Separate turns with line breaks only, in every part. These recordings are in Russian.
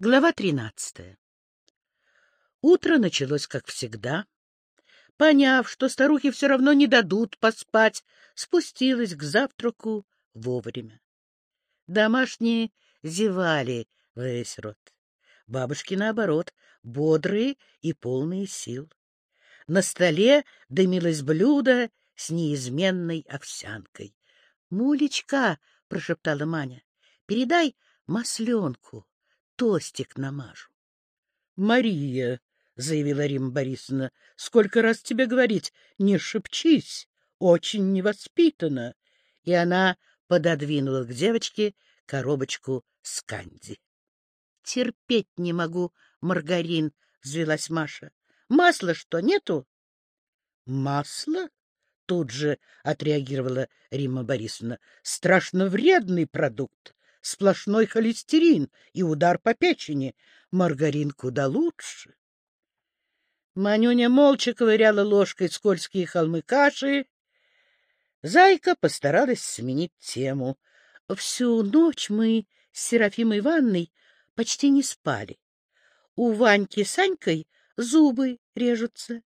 Глава тринадцатая. Утро началось, как всегда. Поняв, что старухи все равно не дадут поспать, спустилась к завтраку вовремя. Домашние зевали весь рот. Бабушки, наоборот, бодрые и полные сил. На столе дымилось блюдо с неизменной овсянкой. — Мулечка, — прошептала Маня, — передай масленку тостик намажу. — Мария, — заявила Рима Борисовна, — сколько раз тебе говорить, не шепчись, очень невоспитанно. И она пододвинула к девочке коробочку с канди. — Терпеть не могу, маргарин, — взвелась Маша. — Масла что, нету? — Масло? — тут же отреагировала Римма Борисовна. — Страшно вредный продукт сплошной холестерин и удар по печени. Маргарин куда лучше. Манюня молча ковыряла ложкой скользкие холмы каши. Зайка постаралась сменить тему. Всю ночь мы с Серафимой Ивановной почти не спали. У Ваньки с Санькой зубы режутся.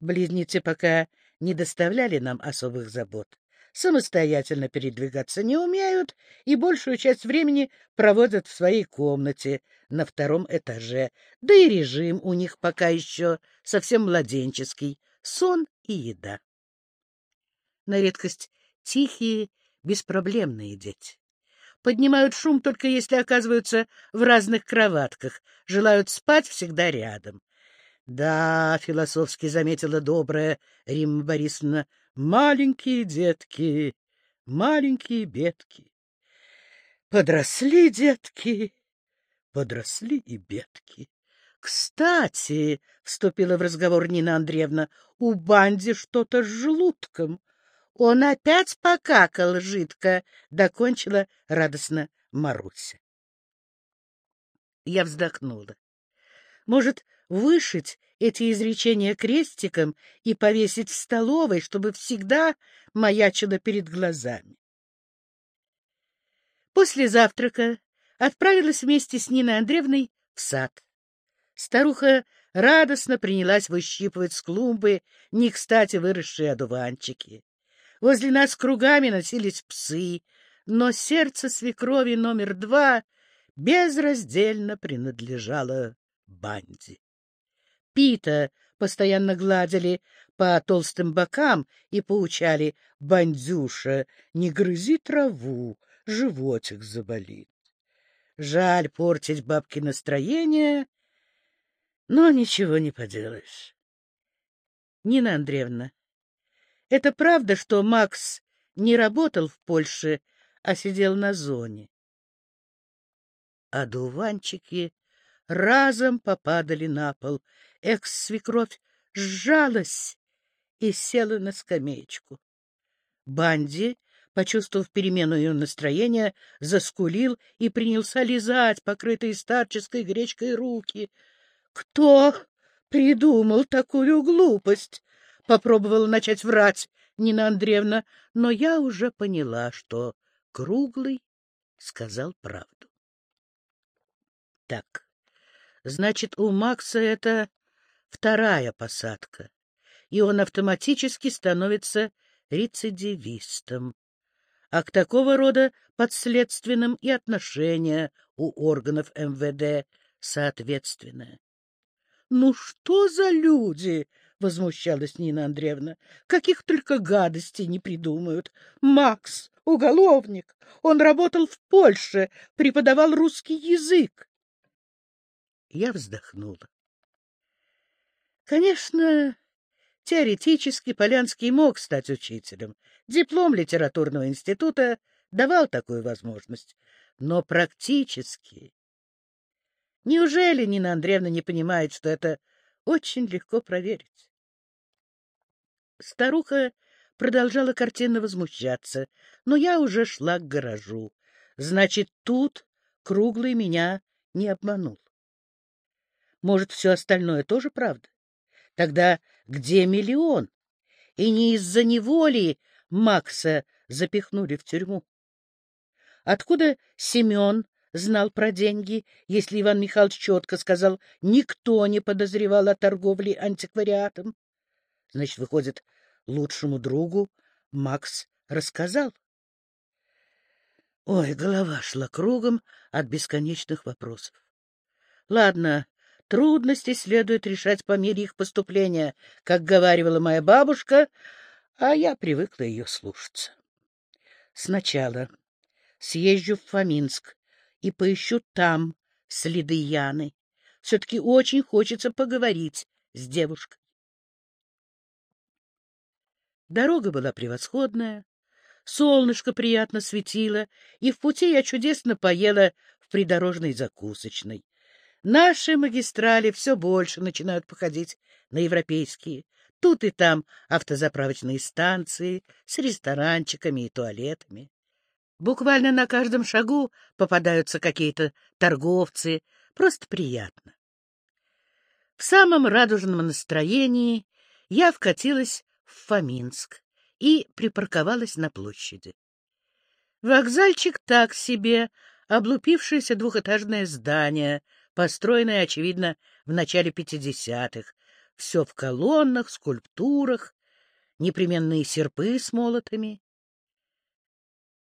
Близнецы пока не доставляли нам особых забот самостоятельно передвигаться не умеют и большую часть времени проводят в своей комнате на втором этаже, да и режим у них пока еще совсем младенческий — сон и еда. На редкость тихие, беспроблемные дети. Поднимают шум только если оказываются в разных кроватках, желают спать всегда рядом. Да, философски заметила добрая Римма Борисовна, маленькие детки, маленькие бедки. Подросли детки, подросли и бедки. Кстати, — вступила в разговор Нина Андреевна, — у Банди что-то с желудком. Он опять покакал жидко, — докончила радостно Маруся. Я вздохнула. Может, вышить эти изречения крестиком и повесить в столовой, чтобы всегда маячило перед глазами. После завтрака отправилась вместе с Ниной Андреевной в сад. Старуха радостно принялась выщипывать с клумбы не кстати выросшие одуванчики. Возле нас кругами носились псы, но сердце свекрови номер два безраздельно принадлежало банде. Пита постоянно гладили по толстым бокам и поучали «Бандюша, не грызи траву, животик заболит». Жаль портить бабке настроение, но ничего не поделаешь. Нина Андреевна, это правда, что Макс не работал в Польше, а сидел на зоне? Одуванчики разом попадали на пол. Экс-свекровь сжалась и села на скамеечку. Банди, почувствовав перемену ее настроения, заскулил и принялся лизать покрытые старческой гречкой руки. — Кто придумал такую глупость? — попробовала начать врать Нина Андреевна, но я уже поняла, что Круглый сказал правду. Так, Значит, у Макса это вторая посадка, и он автоматически становится рецидивистом. А к такого рода подследственным и отношения у органов МВД соответственное. — Ну что за люди? — возмущалась Нина Андреевна. — Каких только гадостей не придумают. Макс — уголовник. Он работал в Польше, преподавал русский язык. Я вздохнула. Конечно, теоретически Полянский мог стать учителем. Диплом литературного института давал такую возможность. Но практически... Неужели Нина Андреевна не понимает, что это очень легко проверить? Старуха продолжала картинно возмущаться, но я уже шла к гаражу. Значит, тут круглый меня не обманул. Может, все остальное тоже правда? Тогда где миллион? И не из-за него ли Макса запихнули в тюрьму? Откуда Семен знал про деньги, если Иван Михайлович четко сказал, никто не подозревал о торговле антиквариатом? Значит, выходит, лучшему другу Макс рассказал? Ой, голова шла кругом от бесконечных вопросов. Ладно, трудности следует решать по мере их поступления, как говаривала моя бабушка, а я привыкла ее слушаться. Сначала съезжу в Фоминск и поищу там следы Яны. Все-таки очень хочется поговорить с девушкой. Дорога была превосходная, солнышко приятно светило, и в пути я чудесно поела в придорожной закусочной. Наши магистрали все больше начинают походить на европейские. Тут и там автозаправочные станции с ресторанчиками и туалетами. Буквально на каждом шагу попадаются какие-то торговцы. Просто приятно. В самом радужном настроении я вкатилась в Фоминск и припарковалась на площади. Вокзальчик так себе, облупившееся двухэтажное здание, построенное, очевидно, в начале пятидесятых. Все в колоннах, скульптурах, непременные серпы с молотами.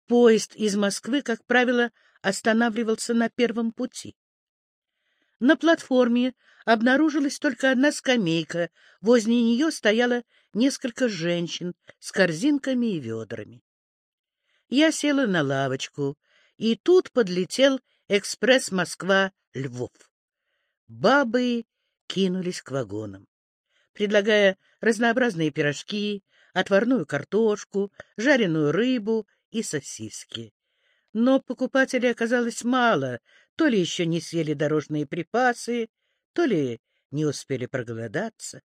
Поезд из Москвы, как правило, останавливался на первом пути. На платформе обнаружилась только одна скамейка, возле нее стояло несколько женщин с корзинками и ведрами. Я села на лавочку, и тут подлетел экспресс Москва-Львов. Бабы кинулись к вагонам, предлагая разнообразные пирожки, отварную картошку, жареную рыбу и сосиски. Но покупателей оказалось мало, то ли еще не съели дорожные припасы, то ли не успели проголодаться.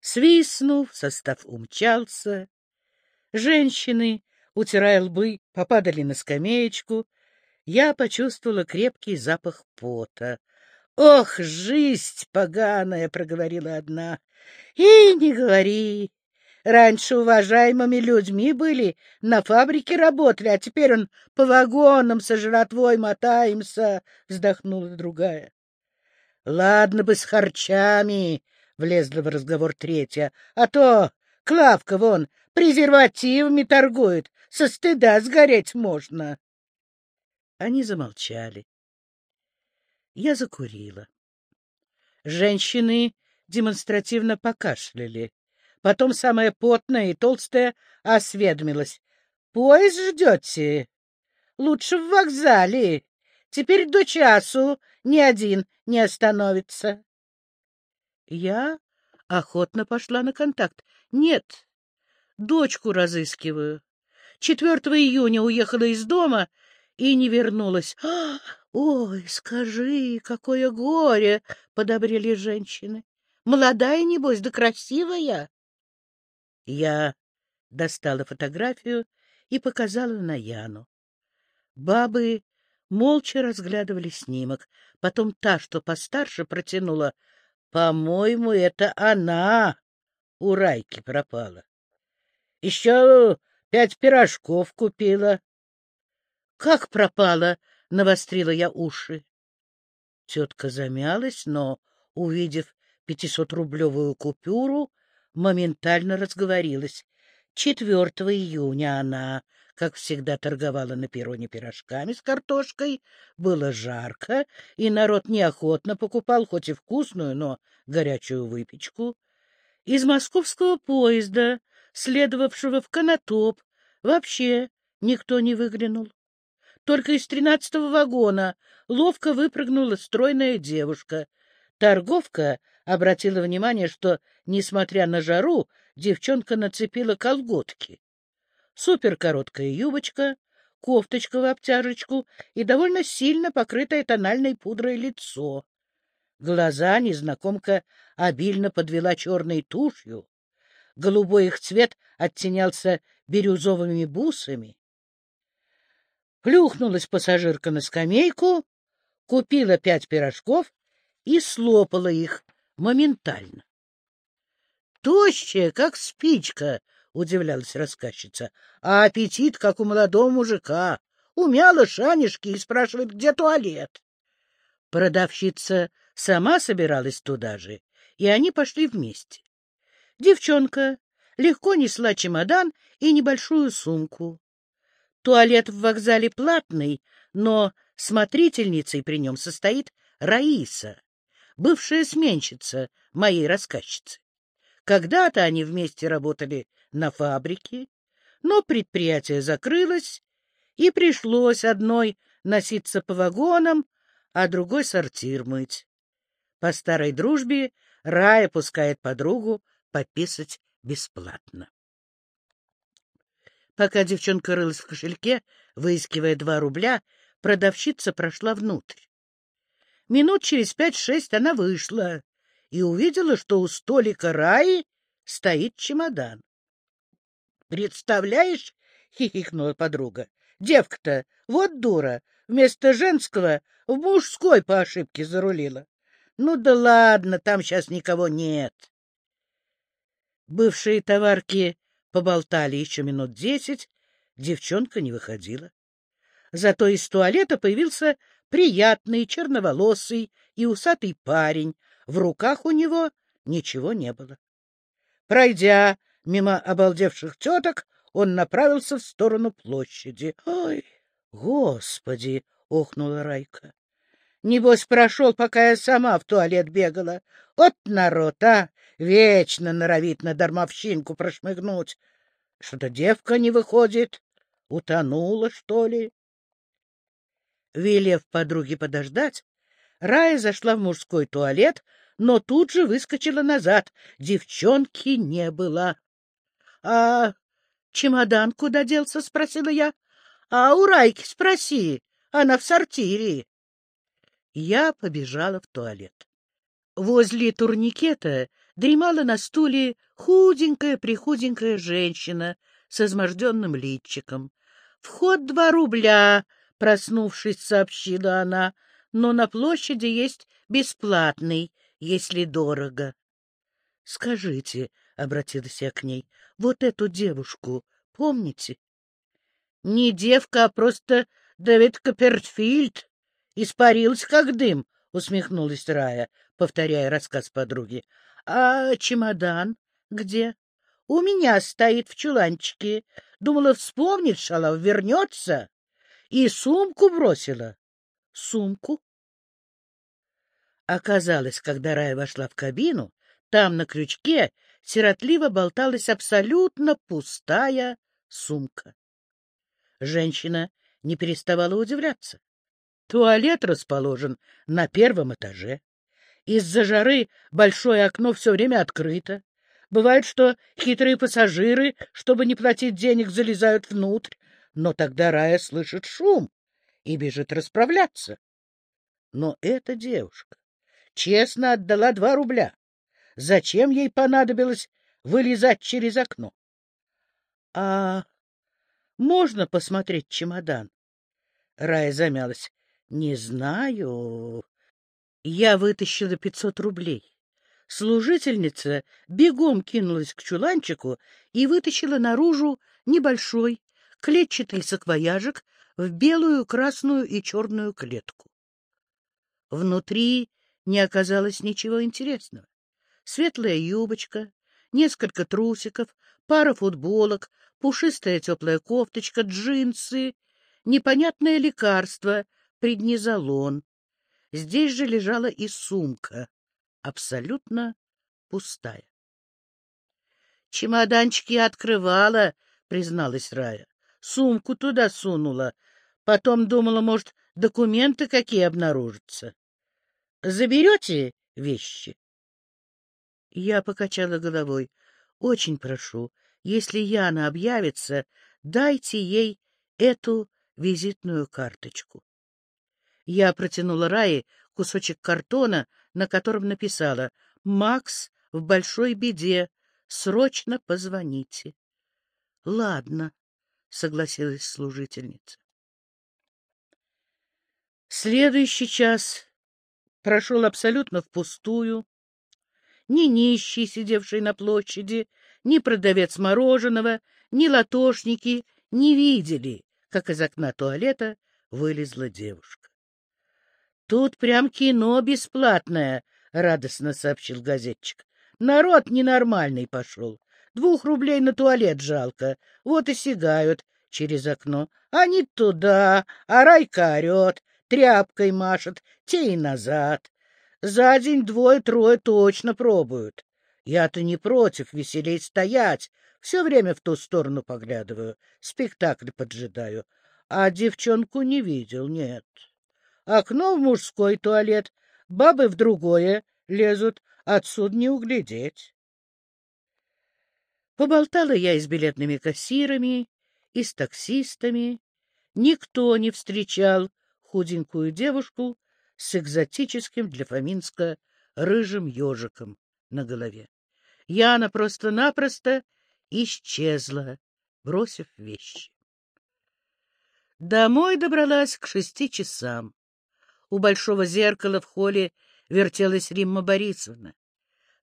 Свистнув, состав умчался. Женщины, утирая лбы, попадали на скамеечку. Я почувствовала крепкий запах пота. «Ох, жизнь поганая!» — проговорила одна. «И не говори! Раньше уважаемыми людьми были, на фабрике работали, а теперь он по вагонам со жратвой мотаемся!» — вздохнула другая. «Ладно бы с харчами!» — влезла в разговор третья. «А то Клавка вон презервативами торгует, со стыда сгореть можно!» Они замолчали. Я закурила. Женщины демонстративно покашляли. Потом самая потная и толстая осведомилась. — Поезд ждете? Лучше в вокзале. Теперь до часу ни один не остановится. Я охотно пошла на контакт. Нет, дочку разыскиваю. 4 июня уехала из дома и не вернулась. «А, «Ой, скажи, какое горе!» — подобрели женщины. «Молодая, небось, да красивая!» Я достала фотографию и показала на Яну. Бабы молча разглядывали снимок. Потом та, что постарше, протянула. «По-моему, это она у Райки пропала. Еще пять пирожков купила». «Как пропала?» — навострила я уши. Тетка замялась, но, увидев пятисотрублевую купюру, моментально разговорилась. Четвертого июня она, как всегда, торговала на перроне пирожками с картошкой. Было жарко, и народ неохотно покупал хоть и вкусную, но горячую выпечку. Из московского поезда, следовавшего в Конотоп, вообще никто не выглянул. Только из тринадцатого вагона ловко выпрыгнула стройная девушка. Торговка обратила внимание, что, несмотря на жару, девчонка нацепила колготки. Суперкороткая юбочка, кофточка в обтяжечку и довольно сильно покрытое тональной пудрой лицо. Глаза незнакомка обильно подвела черной тушью. Голубой их цвет оттенялся бирюзовыми бусами. Плюхнулась пассажирка на скамейку, купила пять пирожков и слопала их моментально. Тощая, как спичка, — удивлялась рассказчица, — а аппетит, как у молодого мужика. умяла шанишки и спрашивает, где туалет. Продавщица сама собиралась туда же, и они пошли вместе. Девчонка легко несла чемодан и небольшую сумку. Туалет в вокзале платный, но смотрительницей при нем состоит Раиса, бывшая сменщица моей рассказчицы. Когда-то они вместе работали на фабрике, но предприятие закрылось, и пришлось одной носиться по вагонам, а другой сортир мыть. По старой дружбе Рая пускает подругу пописать бесплатно. Пока девчонка рылась в кошельке, выискивая два рубля, продавщица прошла внутрь. Минут через пять-шесть она вышла и увидела, что у столика Раи стоит чемодан. — Представляешь? — хихикнула подруга. — Девка-то, вот дура, вместо женского в мужской по ошибке зарулила. Ну да ладно, там сейчас никого нет. Бывшие товарки поболтали еще минут десять, девчонка не выходила. Зато из туалета появился приятный, черноволосый и усатый парень. В руках у него ничего не было. Пройдя мимо обалдевших теток, он направился в сторону площади. — Ой, господи! — охнула Райка. — Небось, прошел, пока я сама в туалет бегала. Вот народ, а! Вечно норовит на дармовщинку прошмыгнуть. Что-то девка не выходит. Утонула, что ли? Велев подруге подождать, Рая зашла в мужской туалет, но тут же выскочила назад. Девчонки не было. — А чемодан куда делся? — спросила я. — А у Райки спроси, она в сортире. Я побежала в туалет. Возле турникета дремала на стуле худенькая-прихуденькая женщина с изможденным личиком. — Вход два рубля, — проснувшись, сообщила она, — но на площади есть бесплатный, если дорого. — Скажите, — обратилась я к ней, — вот эту девушку помните? — Не девка, а просто Давид Коппертфильд. Испарилась, как дым, — усмехнулась Рая, повторяя рассказ подруги. — А чемодан где? — У меня стоит в чуланчике. Думала, вспомнит, шалав, вернется. И сумку бросила. Сумку? Оказалось, когда Рая вошла в кабину, там на крючке сиротливо болталась абсолютно пустая сумка. Женщина не переставала удивляться. Туалет расположен на первом этаже. Из-за жары большое окно все время открыто. Бывает, что хитрые пассажиры, чтобы не платить денег, залезают внутрь, но тогда Рая слышит шум и бежит расправляться. Но эта девушка честно отдала два рубля. Зачем ей понадобилось вылезать через окно? — А можно посмотреть чемодан? Рая замялась. — Не знаю. Я вытащила пятьсот рублей. Служительница бегом кинулась к чуланчику и вытащила наружу небольшой клетчатый саквояжик в белую, красную и черную клетку. Внутри не оказалось ничего интересного. Светлая юбочка, несколько трусиков, пара футболок, пушистая теплая кофточка, джинсы, непонятное лекарство, преднизолон. Здесь же лежала и сумка, абсолютно пустая. — Чемоданчик я открывала, — призналась Рая. — Сумку туда сунула. Потом думала, может, документы какие обнаружатся. Заберете вещи? Я покачала головой. Очень прошу, если Яна объявится, дайте ей эту визитную карточку. Я протянула Рае кусочек картона, на котором написала «Макс в большой беде. Срочно позвоните». «Ладно», — согласилась служительница. Следующий час прошел абсолютно впустую. Ни нищий, сидевший на площади, ни продавец мороженого, ни латошники не видели, как из окна туалета вылезла девушка. — Тут прям кино бесплатное, — радостно сообщил газетчик. — Народ ненормальный пошел. Двух рублей на туалет жалко. Вот и сигают через окно. Они туда, а Райка орет, тряпкой машет, те и назад. За день двое-трое точно пробуют. Я-то не против, веселей стоять. Все время в ту сторону поглядываю, спектакль поджидаю. А девчонку не видел, нет. Окно в мужской туалет, бабы в другое лезут, отсюда не углядеть. Поболтала я и с билетными кассирами, и с таксистами. Никто не встречал худенькую девушку с экзотическим для Фоминска рыжим ежиком на голове. Яна просто-напросто исчезла, бросив вещи. Домой добралась к шести часам. У большого зеркала в холле вертелась Римма Борисовна.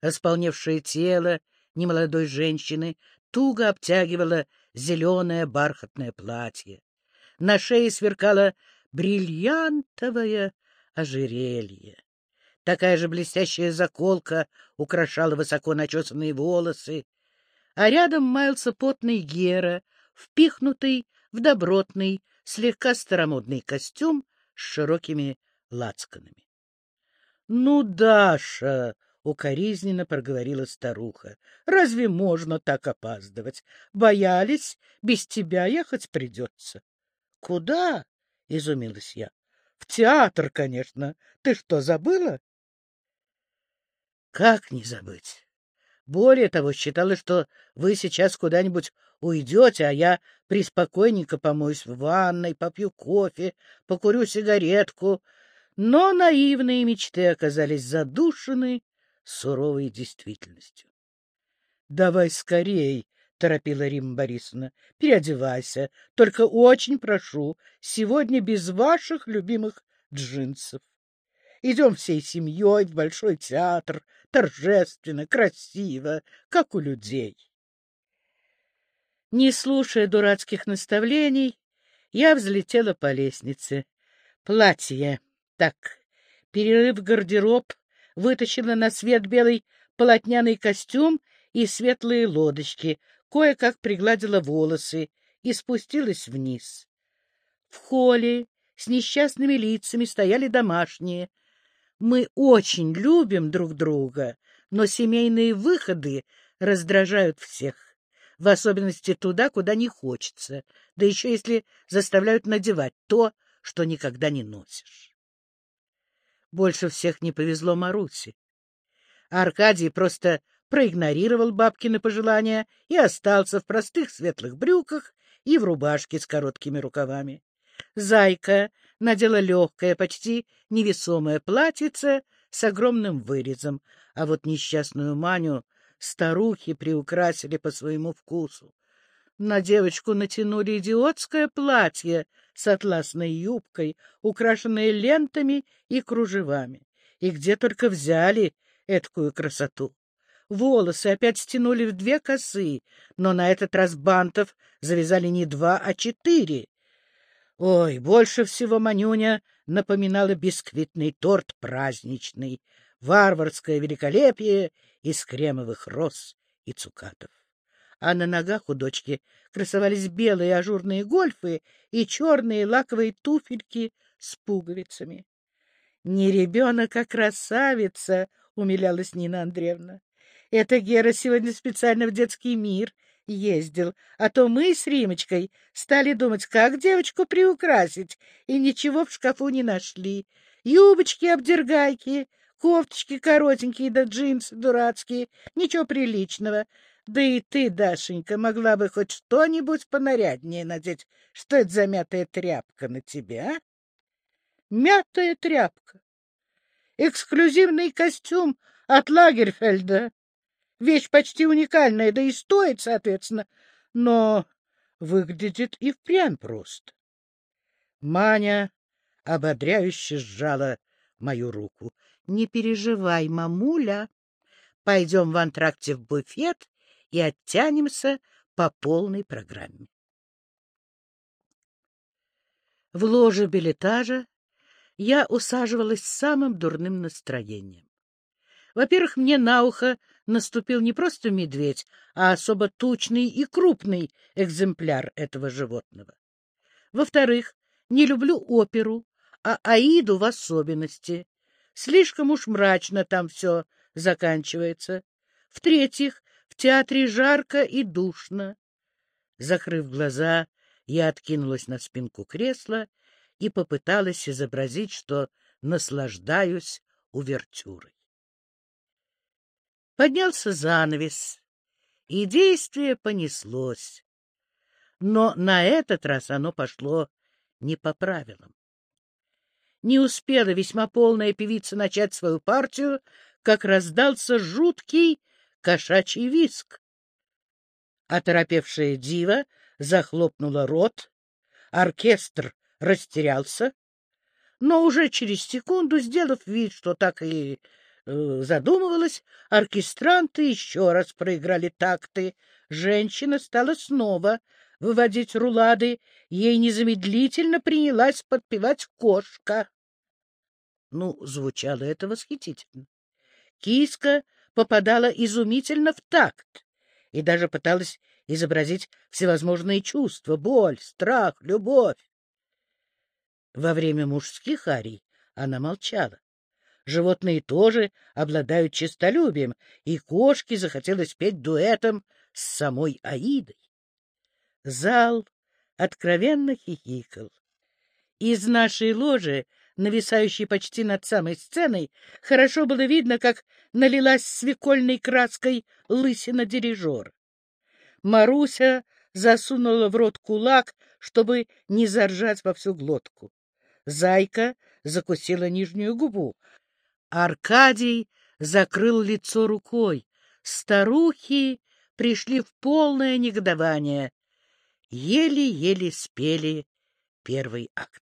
Располневшее тело немолодой женщины туго обтягивало зеленое бархатное платье. На шее сверкало бриллиантовое ожерелье. Такая же блестящая заколка украшала высоко начесанные волосы, а рядом маялся потный Гера, впихнутый в добротный, слегка старомодный костюм с широкими лацканами. — Ну, Даша! — укоризненно проговорила старуха. — Разве можно так опаздывать? Боялись, без тебя ехать придется. — Куда? — изумилась я. — В театр, конечно. Ты что, забыла? — Как не забыть? Более того, считала, что вы сейчас куда-нибудь уйдете, а я приспокойненько помоюсь в ванной, попью кофе, покурю сигаретку. Но наивные мечты оказались задушены суровой действительностью. — Давай скорей, — торопила Римма Борисовна, — переодевайся. Только очень прошу, сегодня без ваших любимых джинсов. Идем всей семьей в Большой театр, торжественно, красиво, как у людей. Не слушая дурацких наставлений, я взлетела по лестнице. Платье. Так, перерыв гардероб, вытащила на свет белый полотняный костюм и светлые лодочки, кое-как пригладила волосы и спустилась вниз. В холле с несчастными лицами стояли домашние — мы очень любим друг друга, но семейные выходы раздражают всех, в особенности туда, куда не хочется, да еще если заставляют надевать то, что никогда не носишь. Больше всех не повезло Марусе. Аркадий просто проигнорировал бабкины пожелания и остался в простых светлых брюках и в рубашке с короткими рукавами. Зайка надела легкое, почти невесомое платьице с огромным вырезом, а вот несчастную Маню старухи приукрасили по своему вкусу. На девочку натянули идиотское платье с атласной юбкой, украшенное лентами и кружевами. И где только взяли эткую красоту. Волосы опять стянули в две косы, но на этот раз бантов завязали не два, а четыре. Ой, больше всего Манюня напоминала бисквитный торт праздничный, варварское великолепие из кремовых роз и цукатов. А на ногах у дочки красовались белые ажурные гольфы и черные лаковые туфельки с пуговицами. — Не ребенок, а красавица! — умилялась Нина Андреевна. — Это Гера сегодня специально в детский мир ездил, а то мы с Римочкой стали думать, как девочку приукрасить, и ничего в шкафу не нашли. Юбочки-обдергайки, кофточки коротенькие да джинсы дурацкие, ничего приличного. Да и ты, Дашенька, могла бы хоть что-нибудь понаряднее надеть. Что это за мятая тряпка на тебе, а? Мятая тряпка. Эксклюзивный костюм от Лагерфельда. Вещь почти уникальная, да и стоит, соответственно, но выглядит и впрямь просто. Маня ободряюще сжала мою руку. — Не переживай, мамуля. Пойдем в антракте в буфет и оттянемся по полной программе. В ложе билетажа я усаживалась с самым дурным настроением. Во-первых, мне на ухо наступил не просто медведь, а особо тучный и крупный экземпляр этого животного. Во-вторых, не люблю оперу, а Аиду в особенности. Слишком уж мрачно там все заканчивается. В-третьих, в театре жарко и душно. Закрыв глаза, я откинулась на спинку кресла и попыталась изобразить, что наслаждаюсь увертюрой. Поднялся занавес, и действие понеслось. Но на этот раз оно пошло не по правилам. Не успела весьма полная певица начать свою партию, как раздался жуткий кошачий виск. Оторопевшая дива захлопнула рот, оркестр растерялся, но уже через секунду, сделав вид, что так и э, задумывалась, оркестранты еще раз проиграли такты. Женщина стала снова выводить рулады, ей незамедлительно принялась подпевать кошка. Ну, звучало это восхитительно. Киска попадала изумительно в такт и даже пыталась изобразить всевозможные чувства — боль, страх, любовь. Во время мужских арий она молчала. Животные тоже обладают честолюбием, и кошке захотелось петь дуэтом с самой Аидой. Зал откровенно хихикал. Из нашей ложи нависающей почти над самой сценой, хорошо было видно, как налилась свекольной краской лысина дирижера. Маруся засунула в рот кулак, чтобы не заржать во всю глотку. Зайка закусила нижнюю губу. Аркадий закрыл лицо рукой. Старухи пришли в полное негодование. Еле-еле спели первый акт.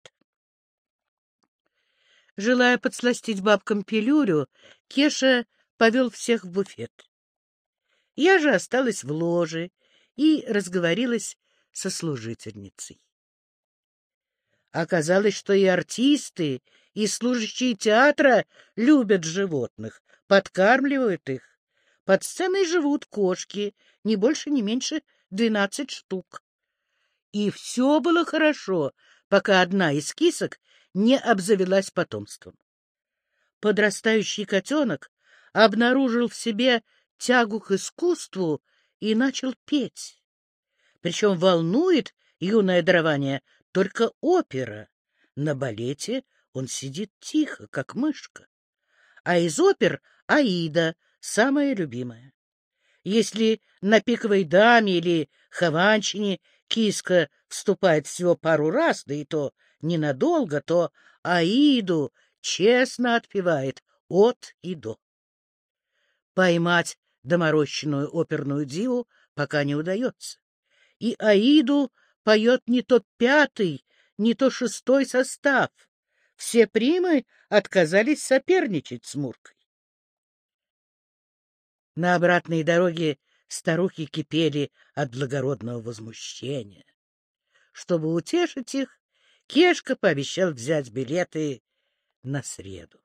Желая подсластить бабкам пилюлю, Кеша повел всех в буфет. Я же осталась в ложе и разговорилась со служительницей. Оказалось, что и артисты, и служащие театра любят животных, подкармливают их. Под сценой живут кошки, не больше, не меньше двенадцать штук. И все было хорошо, пока одна из кисок не обзавелась потомством. Подрастающий котенок обнаружил в себе тягу к искусству и начал петь. Причем волнует юное дарование только опера. На балете он сидит тихо, как мышка. А из опер — Аида, самая любимая. Если на пиковой даме или хованчине киска вступает всего пару раз, да и то ненадолго, то Аиду честно отпевает от и до. Поймать доморощенную оперную диву пока не удается. И Аиду поет не то пятый, не то шестой состав. Все примы отказались соперничать с Муркой. На обратной дороге старухи кипели от благородного возмущения. Чтобы утешить их, Кешка пообещал взять билеты на среду.